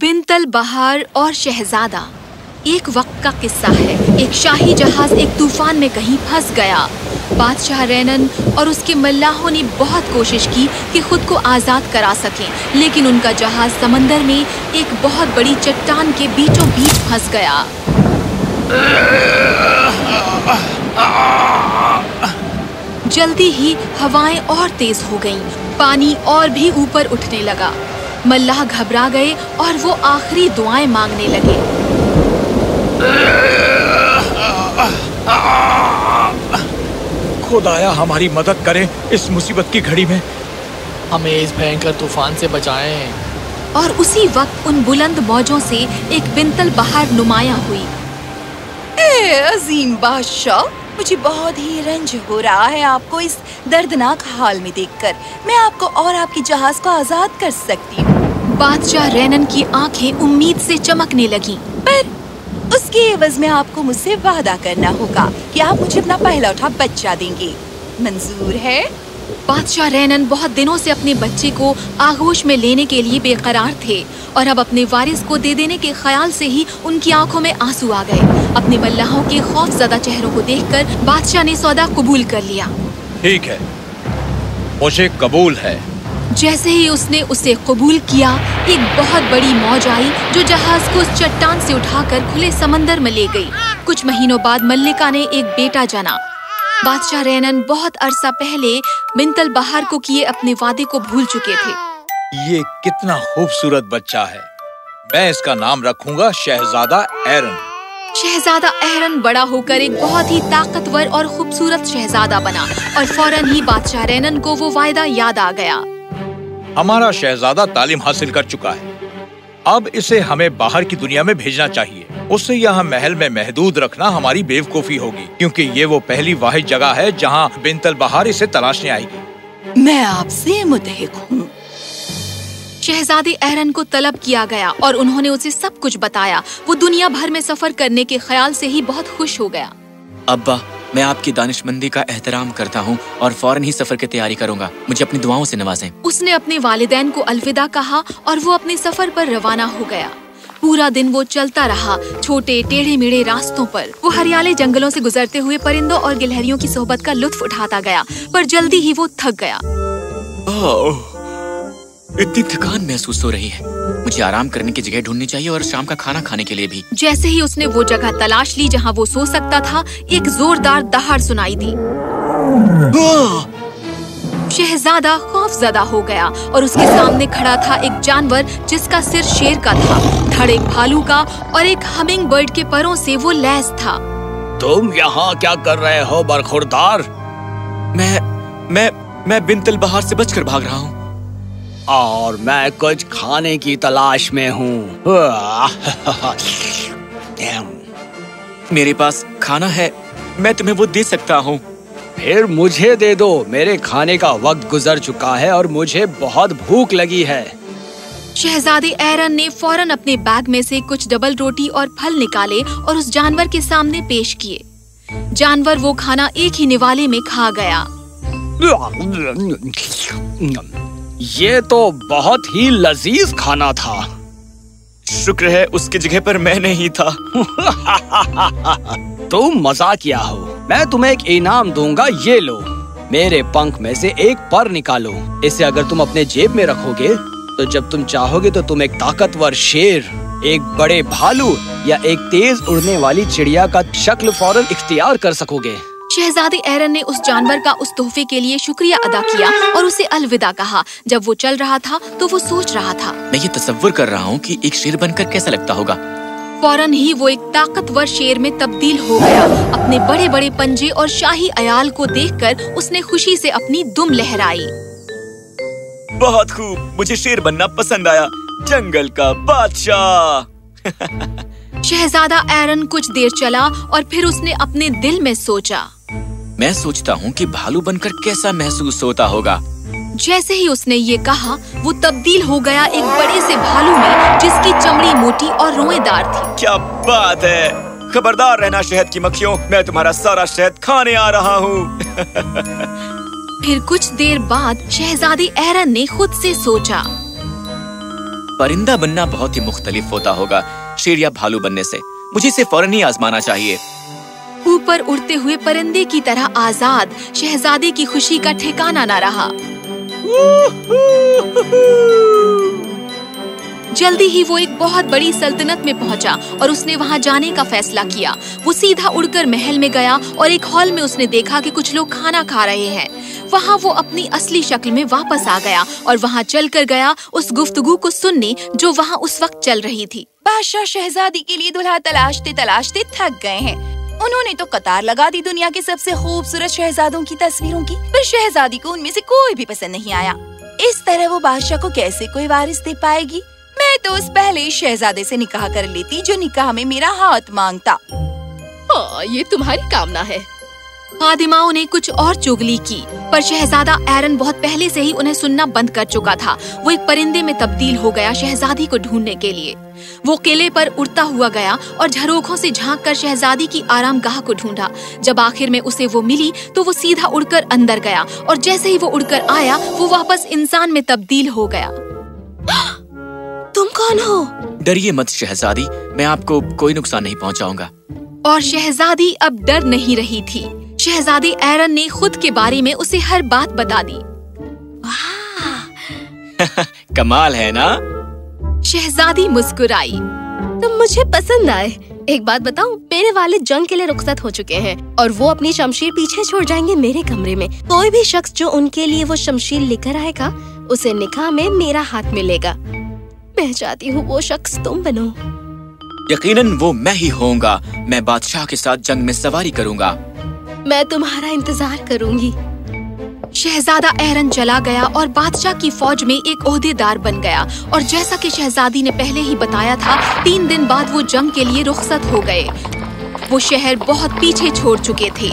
बिनतल बहार और शहजादा। एक वक्त का किस्सा है। एक शाही जहाज़ एक तूफ़ान में कहीं फंस गया। बादशाह रैनन और उसके मल्लाहों ने बहुत कोशिश की कि खुद को आज़ाद करा सकें लेकिन उनका जहाज़ समंदर में एक बहुत बड़ी चट्टान के बीचों बीच फंस गया। जल्दी ही हवाएँ और तेज हो गईं, पानी और भी ऊपर उठने लगा। मल्लाह घबरा गए और वो आखिरी दुआएँ मांगने लगे। खुदाया हमारी मदद करे इस मुसीबत की घड़ी में। हमें इस भयंकर तूफ़ान से बचाएँ। और उसी वक्त उन बुलंद मौजों से एक बिंतल बहार नुमाया हुई। ए अजीम बादशाह मुझे बहुत ही रंज हो रहा है आपको इस दर्दनाक हाल में देखकर। मैं आपको और आपके जहाज़ को आज़ाद कर सकती हूँ। बादशाह रैनन की आँखें उम्मीद से चमकने लगी। पर उसके एवज में आपको मुझसे वादा करना होगा कि आप मुझे अपना पहला उठा बच्चा देंगे। मंजूर है? बादशाह रैनन बहुत दिनों से अपने बच्चे को आगोश में लेने के लिए बेकरार थे और अब अपने वारिस को दे देने के ख्याल से ही उनकी आँखों में आँसू आ गए। अपने मल्लाहों के खौफजदा चेहरों को देखकर बादशाह ने सौदा कबूल कर लिया। ठीक है। मुझे कबूल है। जैसे ही उसने उसे कबूल किया एक बहुत बड़ी मौज आई जो जहाज़ को उस चट्टान से उठाकर खुले समंदर में ले गई। कुछ महीनों बाद मल्लिका ने एक बेटा जना। बादशाह रैनन बहुत अरसा पहले बिनतल बहार को किए अपने वादे को भूल चुके थे। ये कितना खूबसूरत बच्चा है। मैं इसका नाम रखूँगा शहजादा एरन शहजादा एहरन बड़ा होकर एक बहुत ही ताकतवर और खूबसूरत शहजादा बना और फ़ौरन ही बादशाह रैनन को वो वायदा याद आ गया। हमारा शहजादा तालीम हासिल कर चुका है। अब इसे हमें बाहर की दुनिया में भेजना चाहिए। उसे यहाँ महल में महदूद रखना हमारी बेवकूफ़ी होगी क्योंकि ये वो पहली वाहिद जगह है जहाँ बिनतल बहार इसे तलाशने आएगी। मैं आपसे मुतहक हूँ। शहजादी एहरन को तलब किया गया और उन्होंने उसे सब कुछ बताया। वो दुनिया भर में सफ़र करने के ख्याल से ही बहुत खुश हो गया। अब्बा मैं आपकी दानिशमंदी का एहतराम करता हूँ और फ़ौरन ही सफ़र की तैयारी करूँगा। मुझे अपनी दुआओं से नवाजें। उसने अपने वालिदैन को अलविदा कहा और वो अपने सफ़र पर रवाना हो गया। पूरा दिन वो चलता रहा छोटे टेढ़े मेढ़े रास्तों पर। वो हरियाले जंगलों से गुजरते हुए परिंदों और गिलहरियों की सोहबत का लुत्फ उठाता गया पर जल्दी ही वो थक गया। इतनी थकान महसूस हो रही है। मुझे आराम करने की जगह ढूंढनी चाहिए और शाम का खाना खाने के लिए भी। जैसे ही उसने वो जगह तलाश ली जहाँ वो सो सकता था एक जोरदार दहाड़ सुनाई दी। शहजादा खौफजदा हो गया और उसके सामने खड़ा था एक जानवर जिसका सिर शेर का था। धड़ एक भालू का और एक हमिंग बर्ड के परों से वो लैस था। तुम यहाँ क्या कर रहे हो बरखुरदार? मैं मैं मैं बिनतल बहार से बचकर भाग रहा हूँ। और मैं कुछ खाने की तलाश में हूँ। मेरे पास खाना है मैं तुम्हें वो दे सकता हूँ। फिर मुझे दे दो। मेरे खाने का वक्त गुजर चुका है और मुझे बहुत भूख लगी है। शहजादी एरन ने फ़ौरन अपने बैग में से कुछ डबल रोटी और फल निकाले और उस जानवर के सामने पेश किए। जानवर वो खाना एक ही निवाले में खा गया। ये तो बहुत ही लजीज खाना था। शुक्र है उसकी जगह पर मैं नहीं था। तुम मज़ा किया हो। मैं तुम्हें एक इनाम दूँगा ये लो। मेरे पंख में से एक पर निकालो। इसे अगर तुम अपने जेब में रखोगे तो जब तुम चाहोगे तो तुम एक ताकतवर शेर एक बड़े भालू या एक तेज उड़ने वाली चिड़िया का शक्ल फ़ौरन इख्तियार कर सकोगे। शहजादी एरन ने उस जानवर का उस तोहफे के लिए शुक्रिया अदा किया और उसे अलविदा कहा। जब वो चल रहा था तो वो सोच रहा था। मैं ये तस्वर कर रहा हूँ कि एक शेर बनकर कैसा लगता होगा। फ़ौरन ही वो एक ताकतवर शेर में तब्दील हो गया। अपने बड़े बड़े पंजे और शाही अयाल को देखकर उसने खुशी से अपनी दुम लहराई। बहुत खूब मुझे शेर बनना पसंद आया। जंगल का बादशाह। शहजादा एरन कुछ देर चला और फिर उसने अपने दिल में सोचा। मैं सोचता हूँ कि भालू बनकर कैसा महसूस होता होगा। जैसे ही उसने ये कहा वो तब्दील हो गया एक बड़े से भालू में जिसकी चमड़ी मोटी और रोएदार थी। क्या बात है। खबरदार रहना शहद की मक्खियों मैं तुम्हारा सारा शहद खाने आ रहा हूँ। फिर कुछ देर बाद शहजादी एरन ने खुद से सोचा। परिंदा बनना बहुत ही मुख्तलिफ़ होता होगा शेर या भालू बनने से। मुझे इसे फ़ौरन ही आजमाना चाहिए। ऊपर उड़ते हुए परिंदे की तरह आज़ाद शहजादे की खुशी का ठिकाना न रहा। जल्दी ही वो एक बहुत बड़ी सल्तनत में पहुँचा और उसने वहाँ जाने का फैसला किया। वो सीधा उड़कर महल में गया और एक हॉल में उसने देखा कि कुछ लोग खाना खा रहे हैं। वहाँ वो अपनी असली शक्ल में वापस आ गया और वहाँ चल कर गया उस गुफ्तगू को सुनने जो वहाँ उस वक्त चल रही थी। बादशाह शहजादी के लिए दुल्हा तलाशते तलाशते थक गए हैं। उन्होंने तो कतार लगा दी दुनिया के सबसे खूबसूरत शहजादों की तस्वीरों की पर शहजादी को उनमें से कोई भी पसंद नहीं आया। इस तरह वो बादशाह को कैसे कोई वारिस दे पाएगी? मैं तो उस पहले शहजादे से निकाह कर लेती जो निकाह में मेरा हाथ माँगता। आ, ये तुम्हारी कामना है। खादिमाओं ने कुछ और चुगली की पर शहजादा एरन बहुत पहले से ही उन्हें सुनना बंद कर चुका था। वो एक परिंदे में तब्दील हो गया शहजादी को ढूँढने के लिए। वो किले पर उड़ता हुआ गया और झरोखों से झाँक कर शहजादी की आराम गाह को ढूंढा। जब आखिर में उसे वो मिली तो वो सीधा उड़कर अंदर गया और जैसे ही वो उड़कर आया वो वापस इंसान में तब्दील हो गया। तुम कौन हो? डरिए मत शहजादी मैं आपको कोई नुकसान नहीं पहुंचाऊँगा। और शहजादी अब डर नहीं रही थी। शहजादी एरन ने खुद के बारे में उसे हर बात बता दी। कमाल है ना? शहजादी मुस्कुराई। तुम मुझे पसंद आए। एक बात बताऊँ मेरे वालिद जंग के लिए रुखसत हो चुके हैं और वो अपनी शमशीर पीछे छोड़ जाएँगे मेरे कमरे में। कोई भी शख्स जो उनके लिए वो शमशीर लेकर आएगा उसे निकाह में मेरा हाथ मिलेगा। मैं चाहती हूँ वो शख्स तुम बनो। यकीनन वो मैं ही होऊँगा। मैं बादशाह के साथ जंग में सवारी करूँगा। मैं तुम्हारा इंतज़ार करूँगी। शहजादा एरन चला गया और बादशाह की फौज में एक ओहदेदार बन गया। और जैसा कि शहजादी ने पहले ही बताया था, तीन दिन बाद वो जंग के लिए रुखसत हो गए। वो शहर बहुत पीछे छोड़ चुके थे।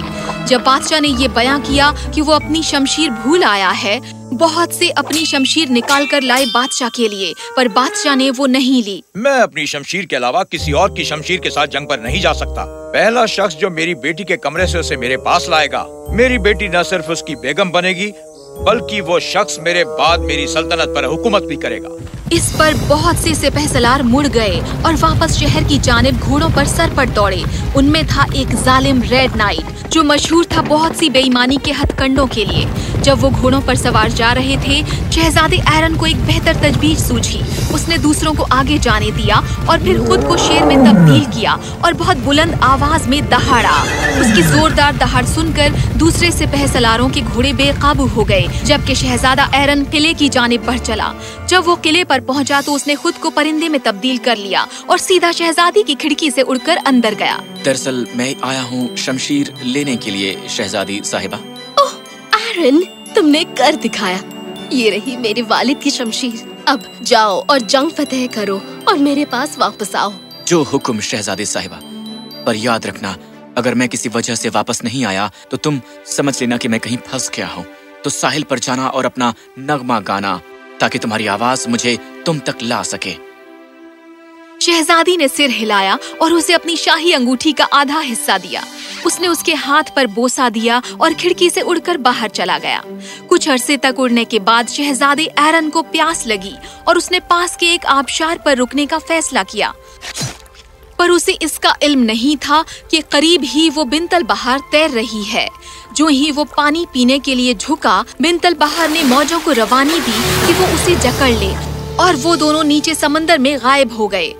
जब बादशाह ने ये बयां किया कि वो अपनी शमशीर भूल आया है, बहुत से अपनी शमशीर निकाल कर लाए बादशाह के लिए, पर बादशाह ने वो नहीं ली। मैं अपनी शमशीर के अलावा किसी और की शमशीर के साथ जंग पर नहीं जा सकता। पहला शख्स जो मेरी बेटी के कमरे से उसे मेरे पास लाएगा। मेरी बेटी न सिर्फ़ उसकी बेगम बनेगी बल्कि वो शख्स मेरे बाद मेरी सल्तनत पर हुकूमत भी करेगा। इस पर बहुत से सिपहसलार मुड़ गए और वापस शहर की जानब घोड़ों पर सरपट दौड़े। उनमें था एक जालिम रेड नाइट। जो मशहूर था बहुत सी बेईमानी के हथकंडों के लिए। जब वो घोड़ों पर सवार जा रहे थे, शहजादे एरन को एक बेहतर तजवीज सूझी। उसने दूसरों को आगे जाने दिया और फिर खुद को शेर में तब्दील किया और बहुत बुलंद आवाज़ में दहाड़ा। उसकी जोरदार दहाड़ सुनकर दूसरे सिपह सलारों के घोड़े बेकाबू हो गए, जबकि शहजादा एरन किले की जानिब बढ़ चला। जब वो किले पर पहुँचा तो उसने खुद को परिंदे में तब्दील कर लिया और सीधा शहजादी की खिड़की से उड़कर अंदर गया। दरअसल मैं आया हूँ शमशीर लेने के लिए शहजादी साहिबा। ओह एरन तुमने कर दिखाया। ये रही मेरे वालिद की शमशीर। अब जाओ और जंग फतेह करो और मेरे पास वापस आओ। जो हुक्म शहजादी साहिबा पर याद रखना अगर मैं किसी वजह से वापस नहीं आया तो तुम समझ लेना कि मैं कहीं फंस गया हूँ। तो साहिल पर जाना और अपना नगमा गाना ताकि तुम्हारी आवाज़ मुझे तुम तक ला सके। शहजादी ने सिर हिलाया और उसे अपनी शाही अंगूठी का आधा हिस्सा दिया। उसने उसके हाथ पर बोसा दिया और खिड़की से उड़कर बाहर चला गया। कुछ अरसे तक उड़ने के बाद शहजादे एरन को प्यास लगी और उसने पास के एक आबशार पर रुकने का फैसला किया। पर उसे इसका इल्म नहीं था कि करीब ही वो बिनतल बहार तैर रही है। जो ही वो पानी पीने के लिए झुका बिनतल बहार ने मौजों को रवानी दी कि वो उसे जकड़ ले और वो दोनों नीचे समंदर में गायब हो गए।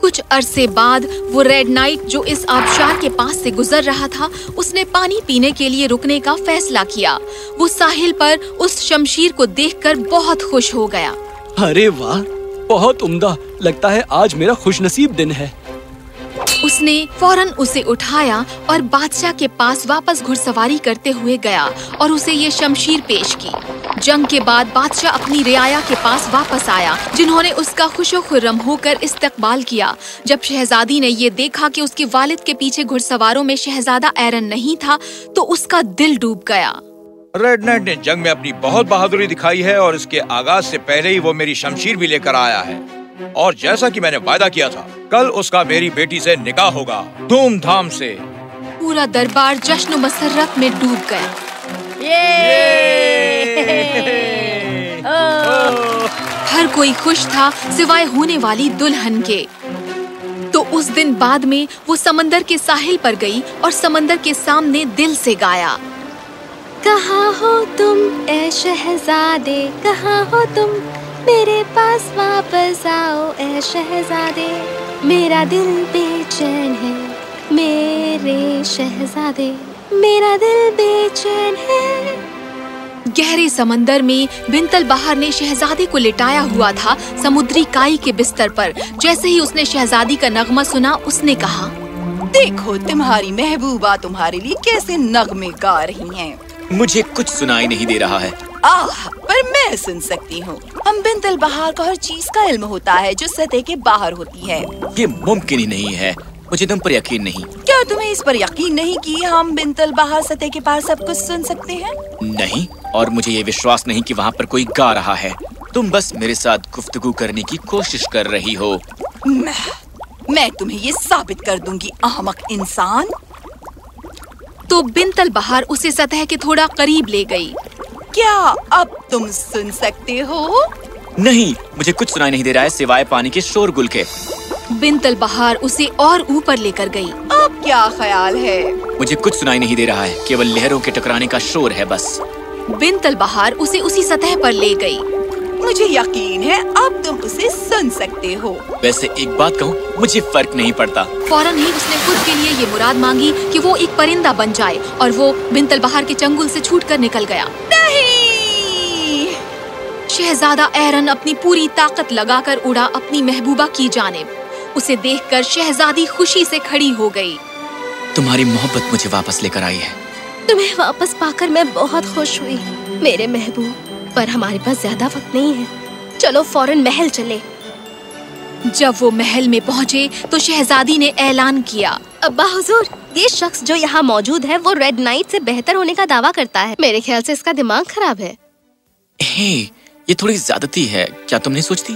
कुछ अरसे बाद वो रेड नाइट जो इस आबशार के पास से गुजर रहा था, उसने पानी पीने के लिए रुकने का फैसला किया। वो साहिल पर उस शमशीर को देखकर बहुत खुश हो गया। अरे वाह, बहुत उम्दा। लगता है आज मेरा खुशनसीब दिन है। उसने फ़ौरन उसे उठाया और बादशाह के पास वापस घुड़सवारी करते हुए गया और उसे ये शमशीर पेश की। जंग के बाद बादशाह अपनी रियाया के पास वापस आया, जिन्होंने उसका खुशो खुर्रम होकर इस्तकबाल किया। जब शहजादी ने ये देखा कि उसके वालिद के पीछे घुड़सवारों में शहजादा एरन नहीं था तो उसका दिल डूब गया। रेड नाइट ने जंग में अपनी बहुत बहादुरी दिखाई है और इसके आगाज़ से पहले ही वो मेरी शमशीर भी लेकर आया है। और जैसा कि मैंने वादा किया था कल उसका मेरी बेटी से निकाह होगा धूमधाम से। पूरा दरबार जश्न मसरत में डूब गया। ये। ये। हर कोई खुश था सिवाय होने वाली दुल्हन के। तो उस दिन बाद में वो समंदर के साहिल पर गई और समंदर के सामने दिल से गाया। कहाँ हो तुम ए शहजादे? कहाँ हो तुम? मेरे पास वापस आओ ए शहजादे। मेरा दिल बेचैन है मेरे शहजादे। मेरा दिल बेचैन है। गहरे समंदर में बिंतल बहार ने शहजादे को लिटाया हुआ था समुद्री काई के बिस्तर पर। जैसे ही उसने शहजादी का नगमा सुना उसने कहा देखो तुम्हारी महबूबा तुम्हारे लिए कैसे नगमे गा रही हैं। मुझे कुछ सुनाई नहीं दे रहा है। आह पर मैं सुन सकती हूँ। हम बिंतल बहार को हर चीज़ का इल्म होता है जो सतह के बाहर होती है। ये मुमकिन ही नहीं है। मुझे तुम पर यकीन नहीं। क्या तुम्हें इस पर यकीन नहीं कि हम बिंतल बहार सतह के पार सब कुछ सुन सकते हैं? नहीं और मुझे ये विश्वास नहीं कि वहाँ पर कोई गा रहा है। तुम बस मेरे साथ गुफ्तगू करने की कोशिश कर रही हो। मैं, मैं तुम्हें ये साबित कर दूँगी अहमक इंसान। तो बिंतल बहार उसे सतह के थोड़ा करीब ले गई। क्या अब तुम सुन सकते हो? नहीं मुझे कुछ सुनाई नहीं दे रहा है सिवाय पानी के शोरगुल के। बिंतल बहार उसे और ऊपर लेकर गई। अब क्या ख्याल है? मुझे कुछ सुनाई नहीं दे रहा है केवल लहरों के टकराने का शोर है बस। बिंतल बहार उसे उसी सतह पर ले गई। मुझे यकीन है अब तुम उसे सुन सकते हो। वैसे एक बात कहूँ मुझे फ़र्क नहीं पड़ता। फ़ौरन ही उसने खुद के लिए ये मुराद मांगी कि वो एक परिंदा बन जाए और वो बिंतल बहार के चंगुल से छूटकर निकल गया। शहजादा एरन अपनी पूरी ताकत लगाकर उड़ा अपनी महबूबा की जानिब। उसे देखकर शहजादी खुशी से खड़ी हो गई। तुम्हारी मोहब्बत मुझे वापस लेकर आई है। तुम्हें वापस पाकर मैं बहुत खुश हुई मेरे महबूब। पर हमारे पास ज़्यादा वक्त नहीं है। चलो फ़ौरन महल चले। जब वो महल में पहुँचे तो शहजादी ने ऐलान किया। अब्बा हुजूर ये शख्स जो यहाँ मौजूद है वो रेड नाइट से बेहतर होने का दावा करता है। मेरे ख्याल से इसका दिमाग खराब है। हे, ये थोड़ी ज्यादती है। क्या तुम नहीं सोचती?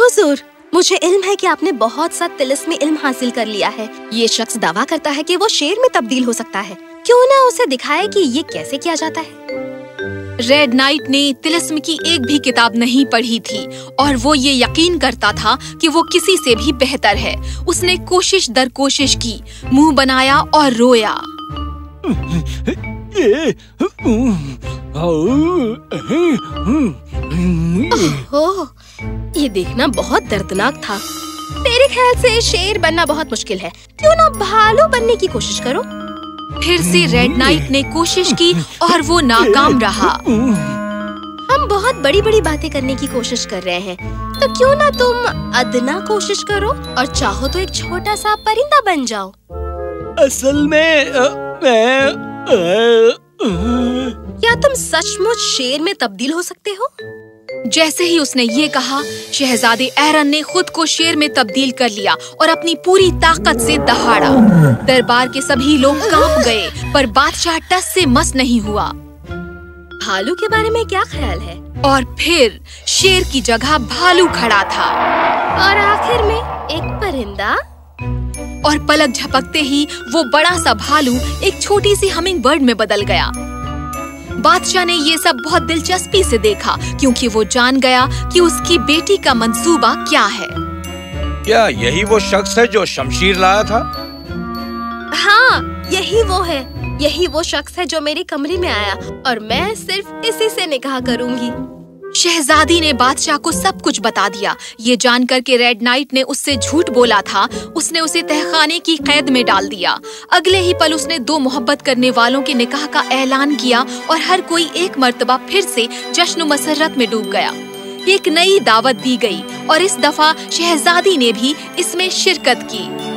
हुजूर मुझे इल्म है कि आपने बहुत सा तिलिस्मी इल्म हासिल कर लिया है। ये शख्स दावा करता है कि वो शेर में तब्दील हो सकता है। क्यों ना उसे दिखाए कि ये कैसे किया जाता है? रेड नाइट ने तिलिस्म की एक भी किताब नहीं पढ़ी थी और वो ये यकीन करता था कि वो किसी से भी बेहतर है। उसने कोशिश दर कोशिश की मुँह बनाया और रोया। ओह, ये देखना बहुत दर्दनाक था। मेरे ख्याल से शेर बनना बहुत मुश्किल है। क्यों ना भालू बनने की कोशिश करो? फिर से रेड नाइट ने कोशिश की और वो नाकाम रहा। हम बहुत बड़ी बड़ी बातें करने की कोशिश कर रहे हैं। तो क्यों ना तुम अदना कोशिश करो और चाहो तो एक छोटा सा परिंदा बन जाओ। असल में अ, मैं अ, क्या तुम सचमुच शेर में तब्दील हो सकते हो? जैसे ही उसने ये कहा, शहजादे एरन ने खुद को शेर में तब्दील कर लिया और अपनी पूरी ताकत से दहाड़ा। दरबार के सभी लोग काँप गए, पर बादशाह टस से मस नहीं हुआ। भालू के बारे में क्या ख्याल है? और फिर शेर की जगह भालू खड़ा था। और आखिर में एक परिंदा? और पलक झपकते ही वो बड़ा सा भालू एक छोटी सी हमिंग बर्ड में बदल गया। बादशाह ने ये सब बहुत दिलचस्पी से देखा क्योंकि वो जान गया कि उसकी बेटी का मंसूबा क्या है। क्या यही वो शख्स है जो शमशीर लाया था? हाँ यही वो है। यही वो शख्स है जो मेरे कमरे में आया और मैं सिर्फ़ इसी से निकाह करूँगी। शहजादी ने बादशाह को सब कुछ बता दिया। ये जानकर के रेड नाइट ने उससे झूठ बोला था। उसने उसे तहखाने की कैद में डाल दिया। अगले ही पल उसने दो मोहब्बत करने वालों के निकाह का ऐलान किया और हर कोई एक मर्तबा फिर से जश्न मसरत में डूब गया। एक नई दावत दी गई और इस दफ़ा शहजादी ने भी इसमें शिरकत की।